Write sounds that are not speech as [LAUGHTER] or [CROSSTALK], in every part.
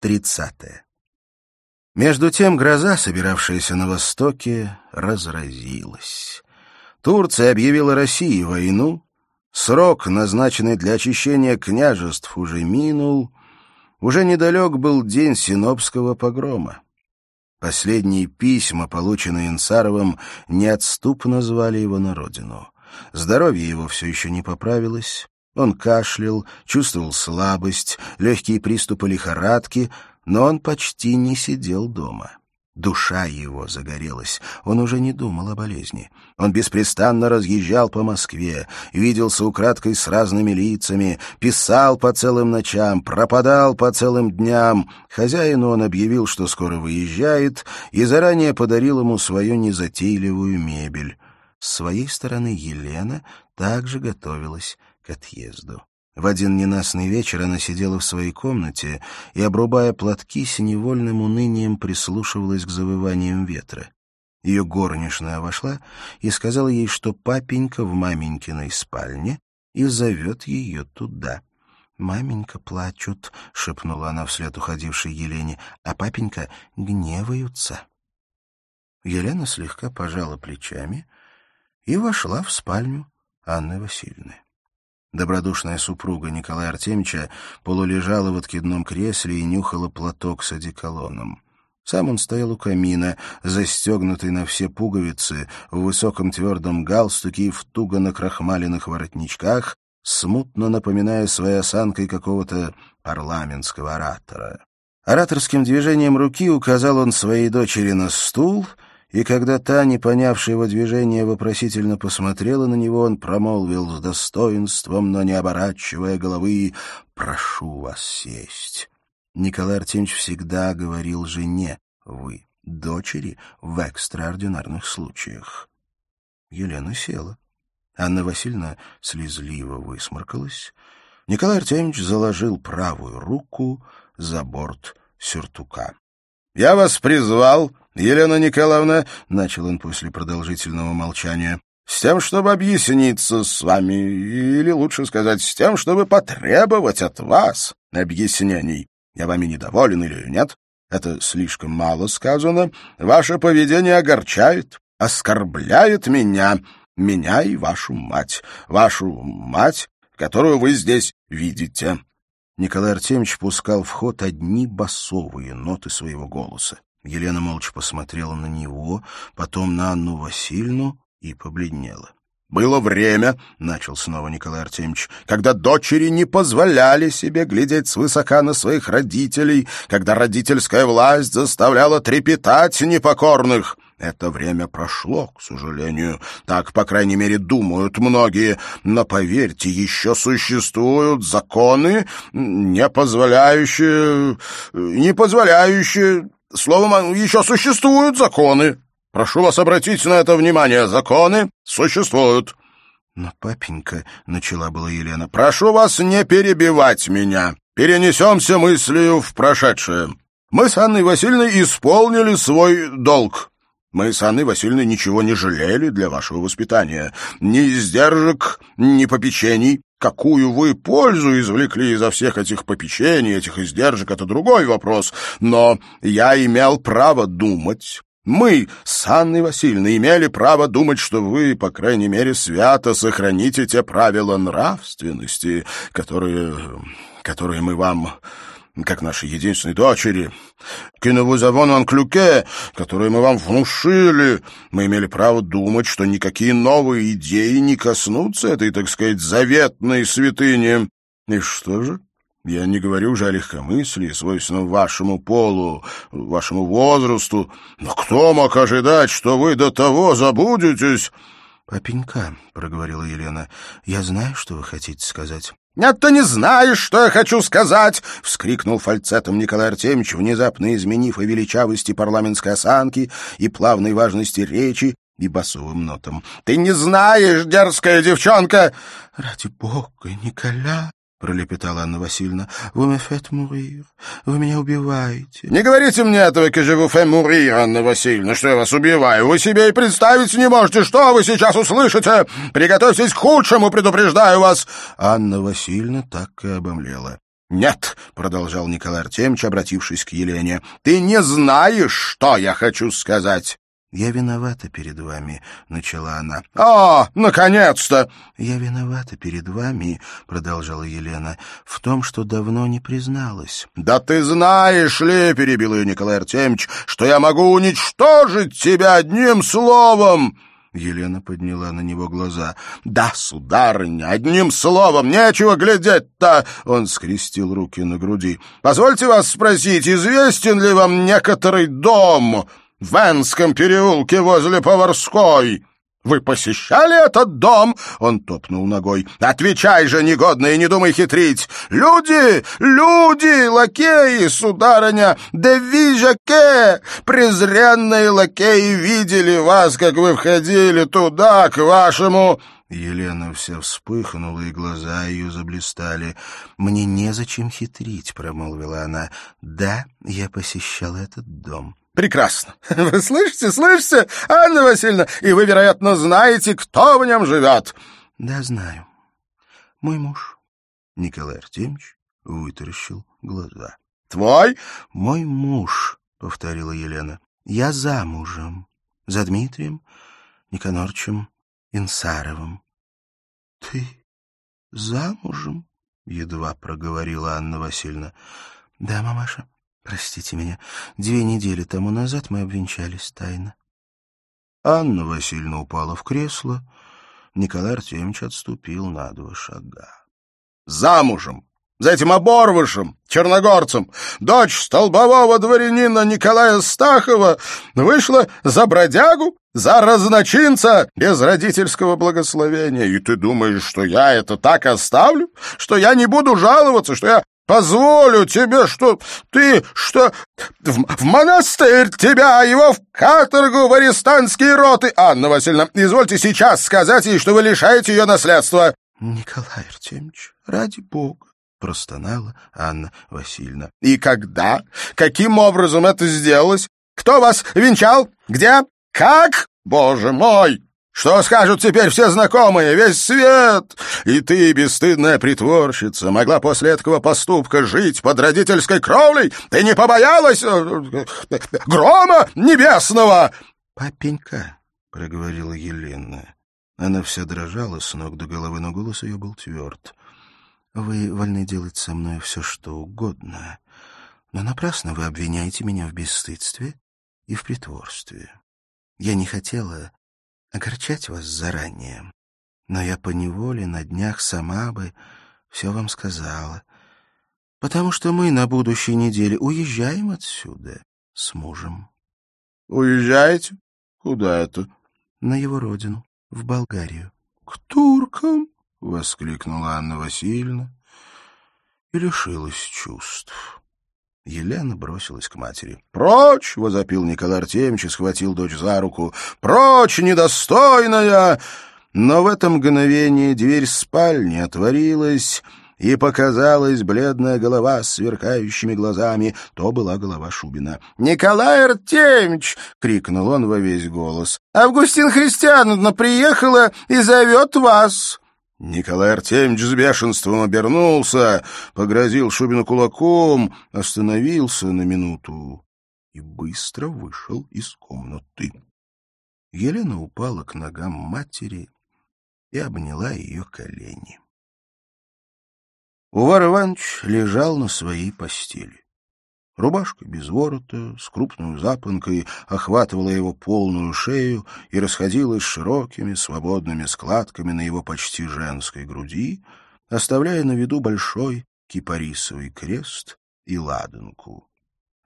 Тридцатое. Между тем гроза, собиравшаяся на востоке, разразилась. Турция объявила России войну, срок, назначенный для очищения княжеств, уже минул, уже недалек был день Синопского погрома. Последние письма, полученные Инсаровым, неотступно звали его на родину. Здоровье его все еще не поправилось. Он кашлял, чувствовал слабость, легкие приступы лихорадки, но он почти не сидел дома. Душа его загорелась, он уже не думал о болезни. Он беспрестанно разъезжал по Москве, виделся украдкой с разными лицами, писал по целым ночам, пропадал по целым дням. Хозяину он объявил, что скоро выезжает, и заранее подарил ему свою незатейливую мебель. С своей стороны Елена также готовилась к отъезду. В один ненастный вечер она сидела в своей комнате и, обрубая платки, с невольным унынием прислушивалась к завываниям ветра. Ее горничная вошла и сказала ей, что папенька в маменькиной спальне и зовет ее туда. «Маменька плачут», — шепнула она вслед уходившей Елене, — «а папенька гневаются». Елена слегка пожала плечами и вошла в спальню Анны Васильевны. Добродушная супруга Николая Артемьевича полулежала в откидном кресле и нюхала платок с одеколоном. Сам он стоял у камина, застегнутый на все пуговицы, в высоком твердом галстуке и в туго накрахмаленных воротничках, смутно напоминая своей осанкой какого-то парламентского оратора. Ораторским движением руки указал он своей дочери на стул — и когда та, не понявшая его движения, вопросительно посмотрела на него, он промолвил с достоинством, но не оборачивая головы, «Прошу вас сесть». Николай Артемьевич всегда говорил жене «вы», дочери в экстраординарных случаях. Елена села. Анна Васильевна слезливо высморкалась. Николай Артемьевич заложил правую руку за борт сюртука. — Я вас призвал Елена Николаевна, — начал он после продолжительного молчания, — с тем, чтобы объясниться с вами, или лучше сказать, с тем, чтобы потребовать от вас объяснений. Я вами недоволен или нет? Это слишком мало сказано. Ваше поведение огорчает, оскорбляет меня, меня и вашу мать, вашу мать, которую вы здесь видите. Николай Артемьевич пускал в ход одни басовые ноты своего голоса. Елена молча посмотрела на него, потом на Анну Васильевну и побледнела. «Было время, — начал снова Николай Артемьевич, — когда дочери не позволяли себе глядеть свысока на своих родителей, когда родительская власть заставляла трепетать непокорных. Это время прошло, к сожалению. Так, по крайней мере, думают многие. Но, поверьте, еще существуют законы, не позволяющие... не позволяющие Словом, еще существуют законы. Прошу вас обратить на это внимание. Законы существуют. Но, папенька, — начала была Елена, — прошу вас не перебивать меня. Перенесемся мыслью в прошедшее. Мы с Анной Васильевной исполнили свой долг. Мы с Анной Васильевной ничего не жалели для вашего воспитания. Ни издержек, ни попечений. Какую вы пользу извлекли изо всех этих попечений, этих издержек, это другой вопрос. Но я имел право думать. Мы с Анной Васильевной имели право думать, что вы, по крайней мере, свято сохраните те правила нравственности, которые, которые мы вам как нашей единственной дочери, avons inculqué, которую мы вам внушили, мы имели право думать, что никакие новые идеи не коснутся этой, так сказать, заветной святыни. И что же? Я не говорю уже о легкомыслии, свойственном вашему полу, вашему возрасту. Но кто мог ожидать, что вы до того забудетесь? — Папенька, — проговорила Елена, — я знаю, что вы хотите сказать. «Нет, ты не знаешь, что я хочу сказать!» — вскрикнул фальцетом Николай Артемьевич, внезапно изменив и величавости парламентской осанки, и плавной важности речи, и басовым нотом. «Ты не знаешь, дерзкая девчонка!» «Ради бога, Николя!» — пролепетала Анна Васильевна. — Вы me faites mourir. Вы меня убиваете. — Не говорите мне этого, vous fais mourir, Анна Васильевна, что я вас убиваю. Вы себе и представить не можете, что вы сейчас услышите. Приготовьтесь к худшему, предупреждаю вас. Анна Васильевна так и обомлела. «Нет», — продолжал Николай Артемьевич, обратившись к Елене, — «ты не знаешь, что я хочу сказать». «Я виновата перед вами», — начала она. «А, наконец-то!» «Я виновата перед вами», — продолжала Елена, — «в том, что давно не призналась». «Да ты знаешь ли, — перебил ее Николай Артемьевич, — что я могу уничтожить тебя одним словом!» Елена подняла на него глаза. «Да, сударыня, одним словом, нечего глядеть-то!» Он скрестил руки на груди. «Позвольте вас спросить, известен ли вам некоторый дом в Венском переулке возле Поварской?» «Вы посещали этот дом?» — он топнул ногой. «Отвечай же, негодный, не думай хитрить! Люди! Люди! Лакеи, сударыня! Да вижаке! Презренные лакеи видели вас, как вы входили туда, к вашему...» Елена вся вспыхнула, и глаза ее заблистали. «Мне незачем хитрить», — промолвила она. «Да, я посещала этот дом». Прекрасно. Вы [LAUGHS] слышите, слышите, Анна Васильевна? И вы, вероятно, знаете, кто в нем живет. Да, знаю. Мой муж. Николай Артемьевич вытаращил глаза. Твой? Мой муж, повторила Елена. Я замужем. За Дмитрием Никонорчем Инсаровым. Ты замужем? Едва проговорила Анна Васильевна. Да, мамаша. Простите меня, две недели тому назад мы обвенчались тайно. Анна Васильевна упала в кресло. Николай Артемьевич отступил на два шага. «Замужем! За этим оборвышем, черногорцем, дочь столбового дворянина Николая Стахова вышла за бродягу, за разночинца без родительского благословения. И ты думаешь, что я это так оставлю? Что я не буду жаловаться, что я Позволю тебе, что ты, что в, в монастырь тебя, а его в каторгу, в арестантские роты. Анна Васильевна, извольте сейчас сказать ей, что вы лишаете ее наследства. Николай Артемьевич, ради бога, простонала Анна Васильевна. И когда? Каким образом это сделалось? Кто вас венчал? Где? Как? Боже мой! Что скажут теперь все знакомые, весь свет? И ты, бесстыдная притворщица, могла после этого поступка жить под родительской кровлей? Ты не побоялась э, грома небесного?» «Папенька», — проговорила Елена. Она вся дрожала с ног до головы, но голос ее был тверд. «Вы вольны делать со мной все, что угодно, но напрасно вы обвиняете меня в бесстыдстве и в притворстве. Я не хотела огорчать вас заранее, но я поневоле на днях сама бы все вам сказала, потому что мы на будущей неделе уезжаем отсюда с мужем. — Уезжаете? Куда это? — На его родину, в Болгарию. — К туркам? — воскликнула Анна Васильевна и лишилась чувств. Елена бросилась к матери. «Прочь!» — возопил Николай Артемьевич и схватил дочь за руку. «Прочь, недостойная!» Но в это мгновение дверь спальни отворилась, и показалась бледная голова с сверкающими глазами. То была голова Шубина. «Николай Артемьевич!» — крикнул он во весь голос. «Августин Христиановна приехала и зовет вас!» Николай Артемьевич с бешенством обернулся, погрозил Шубину кулаком, остановился на минуту и быстро вышел из комнаты. Елена упала к ногам матери и обняла ее колени. Увар Иванович лежал на своей постели. Рубашка без ворота, с крупной запонкой, охватывала его полную шею и расходилась широкими свободными складками на его почти женской груди, оставляя на виду большой кипарисовый крест и ладанку.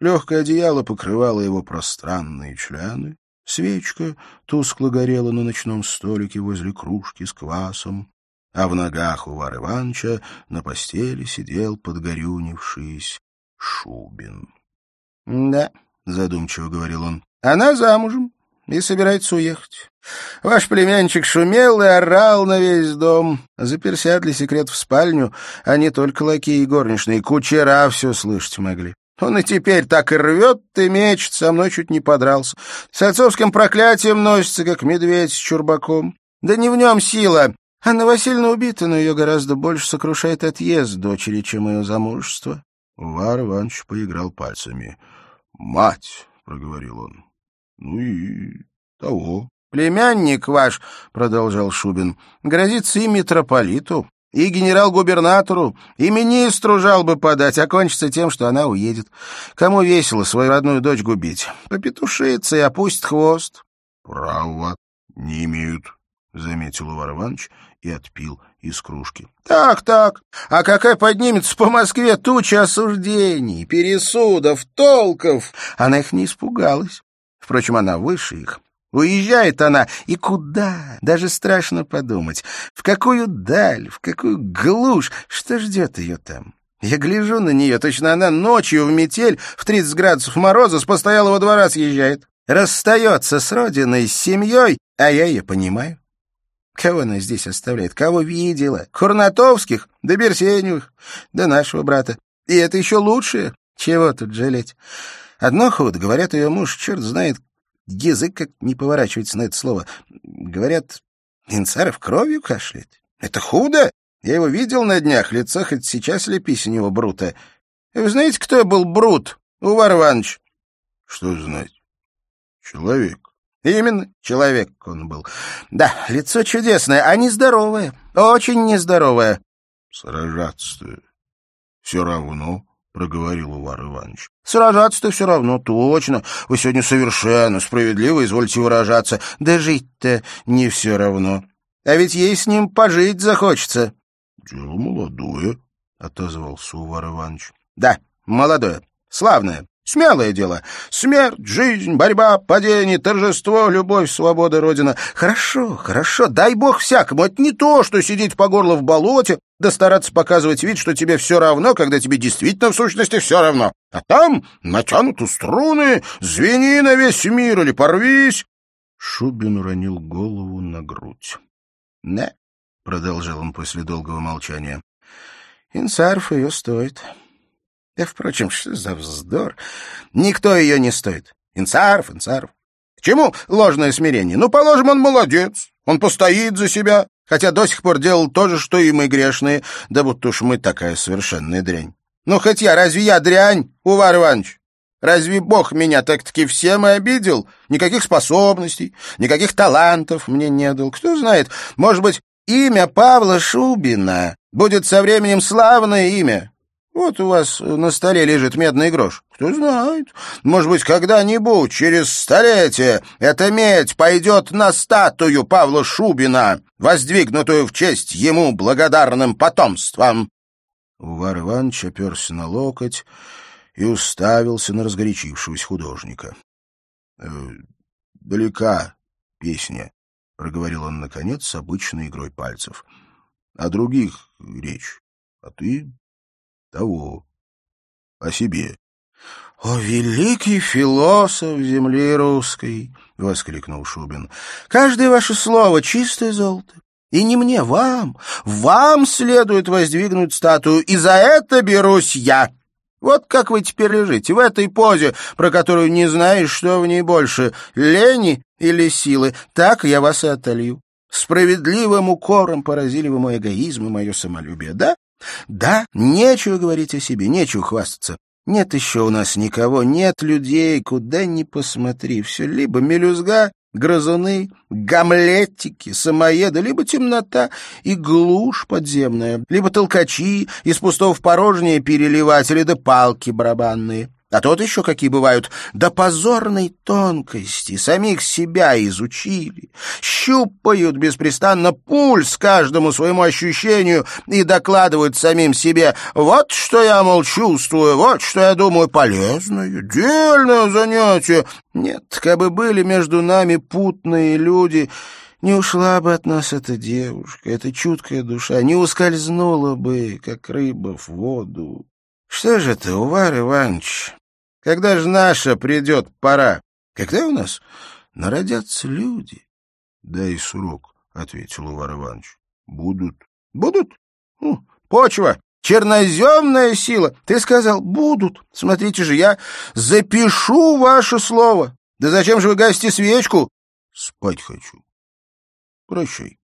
Легкое одеяло покрывало его пространные члены, свечка тускло горела на ночном столике возле кружки с квасом, а в ногах у Вар Ивановича на постели сидел подгорюнившись Шубин. — Да, — задумчиво говорил он, — она замужем и собирается уехать. Ваш племянчик шумел и орал на весь дом. Заперся для секрет в спальню, а не только лакеи и горничные, кучера все слышать могли. Он и теперь так и рвет и мечет, со мной чуть не подрался. С отцовским проклятием носится, как медведь с чурбаком. Да не в нем сила, Анна Васильевна убита, но ее гораздо больше сокрушает отъезд дочери, чем ее замужество. Увар Иванович поиграл пальцами. — Мать, — проговорил он. — Ну и того. — Племянник ваш, — продолжал Шубин, — грозится и митрополиту, и генерал-губернатору, и министру жалобы подать, а кончится тем, что она уедет. Кому весело свою родную дочь губить? Попетушится и опустит хвост. — Право не имеют, — заметил Увар Иванович и отпил из кружки. — Так, так. А какая поднимется по Москве туча осуждений, пересудов, толков? Она их не испугалась. Впрочем, она выше их. Уезжает она, и куда? Даже страшно подумать. В какую даль, в какую глушь, что ждет ее там? Я гляжу на нее, точно она ночью в метель в 30 градусов мороза с постоялого двора съезжает. Расстается с родиной, с семьей, а я ее понимаю. Кого она здесь оставляет? Кого видела? Курнатовских, да Берсеневых, да нашего брата. И это еще лучшее. Чего тут жалеть? Одно худо, говорят, ее муж, черт знает, язык как не поворачивается на это слово. Говорят, Инцаров кровью кашляет. Это худо? Я его видел на днях, лицо хоть сейчас лепись у него брута. Вы знаете, кто был брут, Увар Иванович? Что знать? Человек. Именно, человек он был. Да, лицо чудесное, а нездоровое, очень нездоровое. Сражаться-то все равно, — проговорил Увар Иванович. Сражаться-то все равно, точно. Вы сегодня совершенно справедливо извольте выражаться. Да жить-то не все равно. А ведь ей с ним пожить захочется. — Дело молодое, — отозвался Увар Иванович. — Да, молодое, славное. Смелое дело. Смерть, жизнь, борьба, падение, торжество, любовь, свобода, родина. Хорошо, хорошо, дай бог всякому. Это не то, что сидеть по горло в болоте, да стараться показывать вид, что тебе все равно, когда тебе действительно в сущности все равно. А там натянуты струны, звени на весь мир или порвись. Шубин уронил голову на грудь. — Не, — продолжал он после долгого молчания, — инсарф ее стоит. — да, впрочем, что за вздор? Никто ее не стоит. Инцаров, Инцаров. К чему ложное смирение? Ну, положим, он молодец. Он постоит за себя, хотя до сих пор делал то же, что и мы грешные, да будто уж мы такая совершенная дрянь. Ну, хоть я, разве я дрянь, Увар Иванович? Разве Бог меня так-таки всем и обидел? Никаких способностей, никаких талантов мне не дал. Кто знает, может быть, имя Павла Шубина будет со временем славное имя, вот у вас на столе лежит медный грош. Кто знает, может быть, когда-нибудь, через столетие, эта медь пойдет на статую Павла Шубина, воздвигнутую в честь ему благодарным потомством. Увар Иванович оперся на локоть и уставился на разгорячившегося художника. «Э, — Далека песня, — проговорил он, наконец, с обычной игрой пальцев. — О других речь, а ты того. О себе. — О, великий философ земли русской! — воскликнул Шубин. — Каждое ваше слово — чистое золото. И не мне, вам, вам следует воздвигнуть статую, и за это берусь я. Вот как вы теперь лежите, в этой позе, про которую не знаешь, что в ней больше, лени или силы, так я вас и отолью. Справедливым укором поразили вы мой эгоизм и мое самолюбие, да? Да, нечего говорить о себе, нечего хвастаться. Нет еще у нас никого, нет людей, куда ни посмотри. Все либо мелюзга, грызуны, гамлетики, самоеды, либо темнота и глушь подземная, либо толкачи, из пустого в порожнее переливатели да палки барабанные. А тот еще какие бывают, до позорной тонкости, самих себя изучили, щупают беспрестанно пульс каждому своему ощущению и докладывают самим себе, вот что я, мол, чувствую, вот что я думаю, полезное, дельное занятие. Нет, как бы были между нами путные люди, не ушла бы от нас эта девушка, эта чуткая душа, не ускользнула бы, как рыба в воду. Что же ты, Увар Иванович, когда же наша придет пора? Когда у нас народятся люди? — Дай срок, — ответил Увар Иванович. — Будут. — Будут? Ну, почва, черноземная сила. Ты сказал, будут. Смотрите же, я запишу ваше слово. Да зачем же вы гасите свечку? — Спать хочу. Прощай.